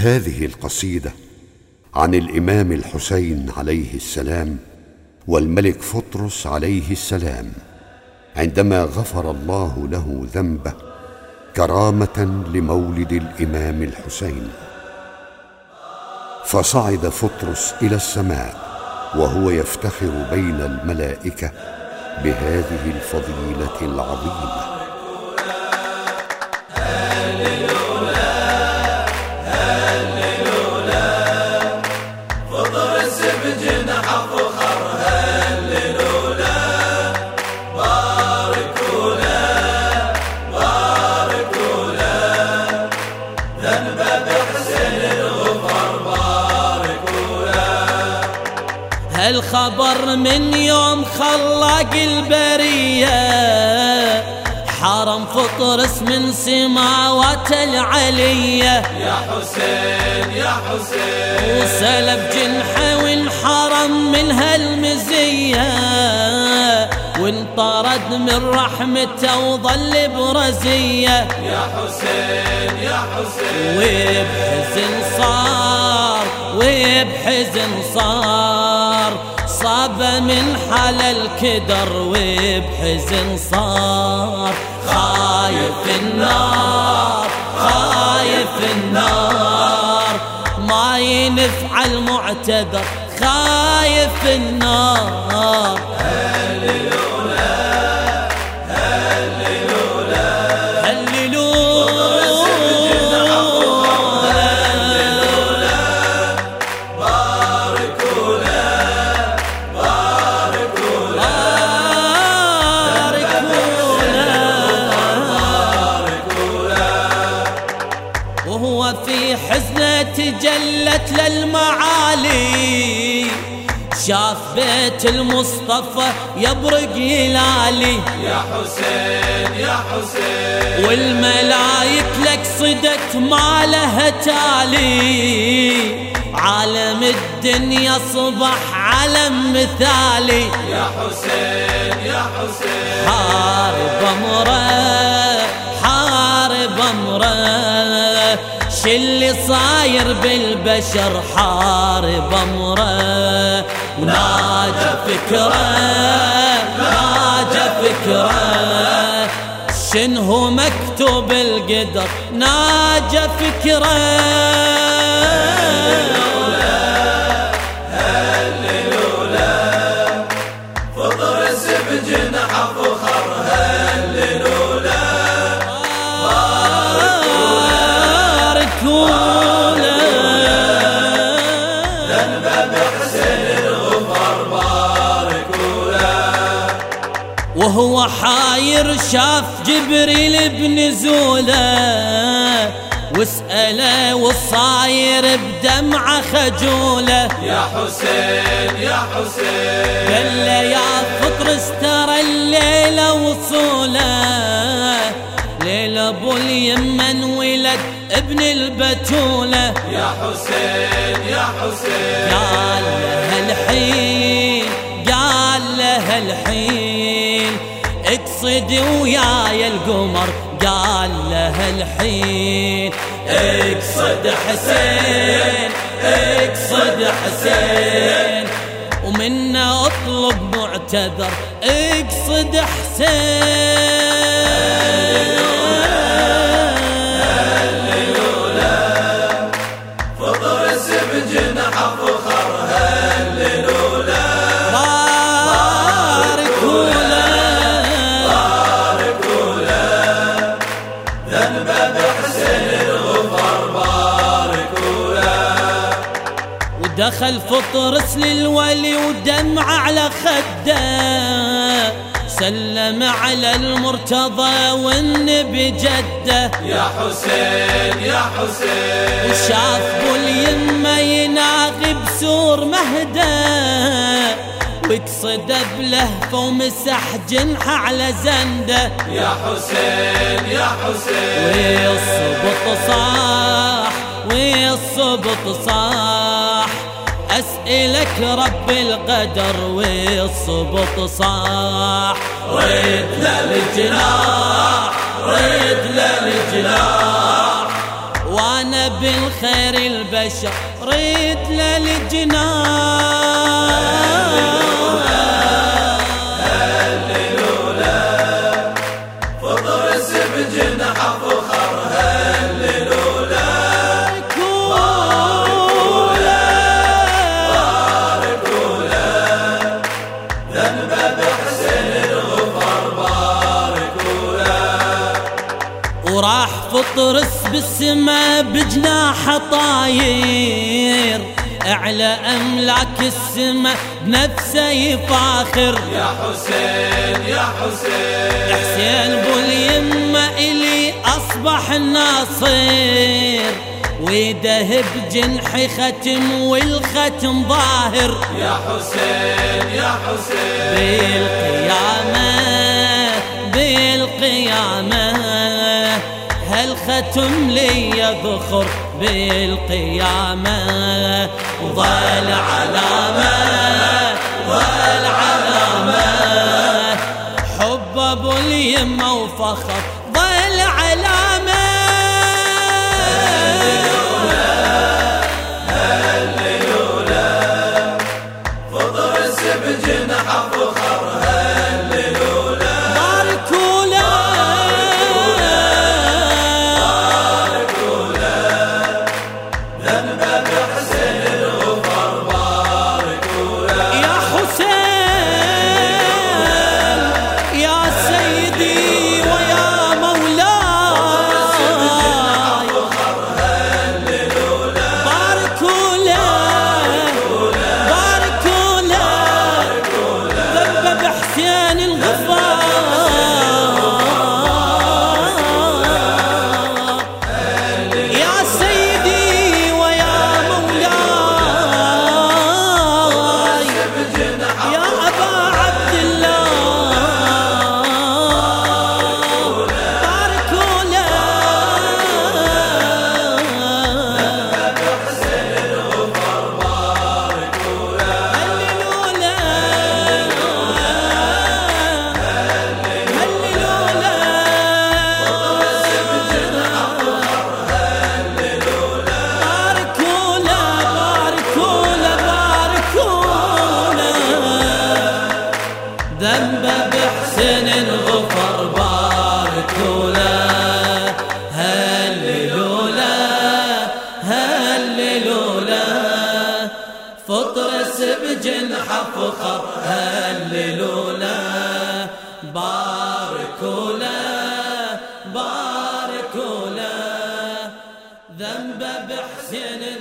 هذه القصيدة عن الإمام الحسين عليه السلام والملك فطرس عليه السلام عندما غفر الله له ذنبه كرامة لمولد الإمام الحسين. فصعد فطرس إلى السماء وهو يفتخر بين الملائكة بهذه الفضيلة العظيمة. الخبر من يوم خلق البرية حرم فطرس من سماوات العلية. يا حسين يا حسين. وسلب جنحه وانحرم من هالمزية. وانطرد من رحمته وظل برزية. يا حسين يا حسين. وبحزن صار وبحزن صار. صاب من حال الكدر وبحزن صار. خايف النار خايف النار. ما ينفع المعتذر خايف النار. تجلت للمعالي شاف بيت المصطفى يبرق يلالي. يا حسين يا حسين. والملايك لك صدت ما لها تالي. عالم الدنيا صبح علم مثالي. يا حسين يا حسين. حارب أمره حارب أمره. اللي صاير بالبشر حارب أمره؟ وناجى فكره ناجى فكره. شنه مكتوب القدر؟ ناجى فكره. وهو حاير شاف جبريل بنزوله واسأله وصاير بدمعة خجولة. يا حسين يا حسين. قال يا فطر استرى الليلة وصوله ليل أبو اليمن ولد ابن البتولة. يا حسين يا حسين. قال له الحين قال له الحين. اقصد وياي القمر قال له الحين. اقصد حسين اقصد حسين. ومنا اطلب معتذر اقصد حسين. دخل فطرس للولي ودمع على خده. سلم على المرتضى والنبي جده. يا حسين يا حسين. وشاف باليمه يناغي بسور مهده. وقصد بلهفه ومسح جنحه على زنده. يا حسين يا حسين. والصبط صاح والصبط صاح أسئلك رب القدر والصبط صاح. ريد للجناح ريد للجناح. وأنا بالخير البشر ريد للجنان ذنبه بحسن الغفر وراح فطرس بالسما بجناح طاير. أعلى أملاك السما بنفسه يفاخر. يا حسين يا حسين. حسين بو اليمة إلي أصبح الناصر. ويده بجنحي ختم والختم ظاهر. يا حسين يا حسين. بالقيامة بالقيامة هالختم لي يذخر؟ بالقيامة. وظل علامة ظل علامة. حب أبو اليمة وفخر فخر هللوا له باركوا له باركوا له ذنبه باركوا